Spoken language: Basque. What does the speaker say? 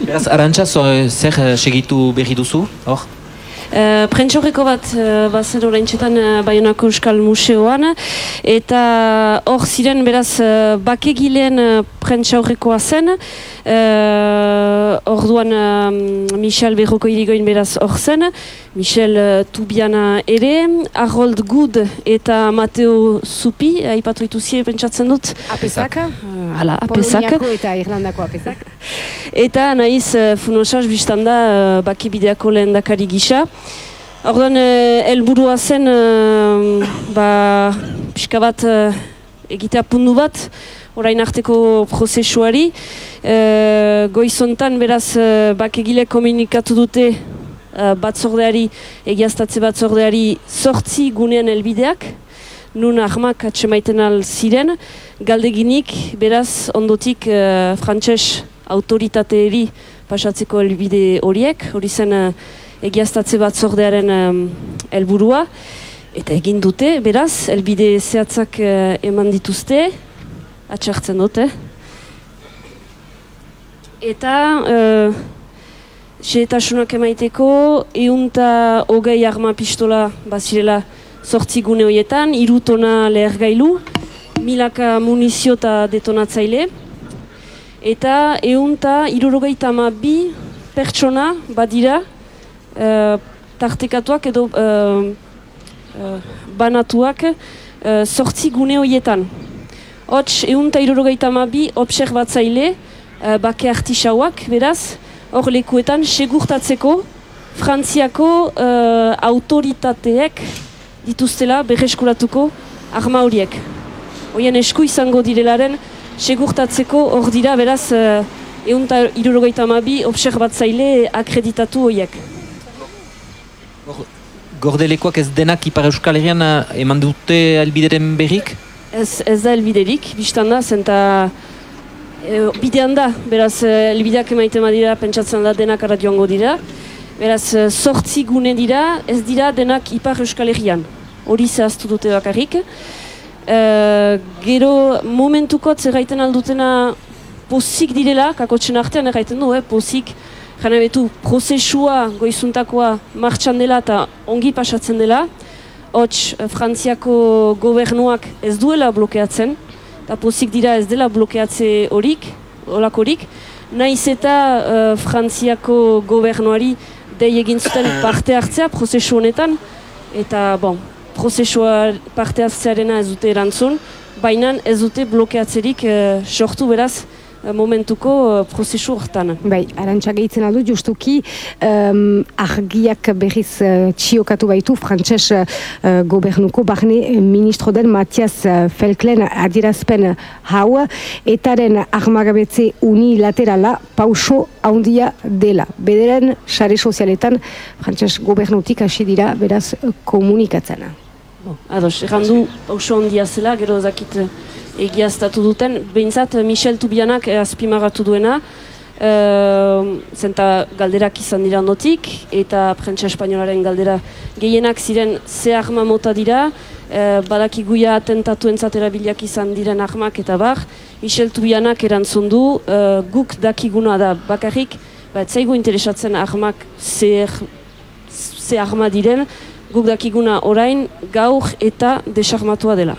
Beraz, arantxa, zo- zer eh, segitu berri duzu, hor? Uh, Prentxorreko bat uh, bazen oraintxetan uh, Bayonako Euskal Museoan eta hor ziren beraz uh, bakegileen uh, prentxaurrekoa zen. Uh, orduan uh, Michel Berroko irigoin beraz hor zen. Michel uh, Tubiana ere Harold Good eta Mateo Zupi aipatu ituzie pentsatzen dut? Apesak, uh, hala, apesak. Poloniako eta Irlandako apesak. Eta naiz uh, funosaz biztan da uh, bakibideako lehen dakari gisa. Orduan, uh, helburua zen, uh, ba, pixka bat uh, egitea pundu bat, orain arteko prozesuari. Uh, goizontan, beraz, uh, bakegile komunikatu dute uh, batzordeari, egiaztatze batzordeari sortzi gunean helbideak, nun ahmak atsemaiten al ziren, galdeginik, beraz, ondotik uh, frantses autoritateeri pasatzeko helbide horiek, hori zen uh, egiaztatze batzordearen um, helburua. Eta egin dute, beraz, helbide zehatzak uh, eman dituzte, atxartzen dute. Eta uh, xehetasunak emaiteko, eunta hogei arma pistola bazirela sortzi gune horietan, hiru tona lehergailu, milaka munizio eta detonatzaile, eta eunta irurogeita bi pertsona badira eh, tartekatuak edo eh, eh, banatuak sortzi gune horietan. Hots, eunta irurogeita bi observatzaile uh, bake artisauak, beraz, hor lekuetan segurtatzeko Frantziako uh, autoritateek dituztela berreskuratuko arma horiek. Horien esku izango direlaren segurtatzeko hor dira beraz uh, eunta irurogeita bi observatzaile akreditatu horiek. Gordelekoak ez denak Ipar Euskal Herrian eh, eman dute albideren berrik? Ez, ez da elbiderik, biztan da, zenta e, bidean da, beraz eh, elbideak emaiten dira, pentsatzen da denak joango dira. Beraz, eh, sortzi gune dira, ez dira denak Ipar Euskal Herrian. Hori zehaztu dute bakarrik. E, gero momentuko zerraiten aldutena pozik direla, kakotxen artean erraiten du, eh, pozik, jana betu, prozesua goizuntakoa martxan dela eta ongi pasatzen dela, Hots, eh, Frantziako gobernuak ez duela blokeatzen, eta pozik dira ez dela blokeatze horik, olakorik, naiz eta eh, Frantziako gobernuari dei egin zuten parte hartzea prozesu honetan, eta bon, prozesua parte hartzearena ez dute erantzun, baina ez dute blokeatzerik eh, sortu beraz eh, momentuko eh, prozesu hortan. Bai, arantxa gehitzen aldu, justuki um, argiak berriz uh, txiokatu baitu frantses uh, gobernuko barne ministro den Matias Felklen adierazpen hau etaren armagabetze unilaterala pauso handia dela. Bederen sare sozialetan frantses gobernutik hasi dira beraz komunikatzena. Bon, ados, errandu oso handia zela, gero zakit egiaztatu duten, behintzat Michel Tubianak eh, azpimarratu duena, uh, zenta galderak izan dira ondotik, eta prentsa espainolaren galdera gehienak ziren ze arma mota dira, uh, badakiguia atentatuen erabiliak izan diren armak eta bar, Michel Tubianak erantzun du, uh, guk dakiguna da bakarrik, ba, ez zaigu interesatzen armak zer, ze arma diren, guk dakiguna orain gaur eta desarmatua dela.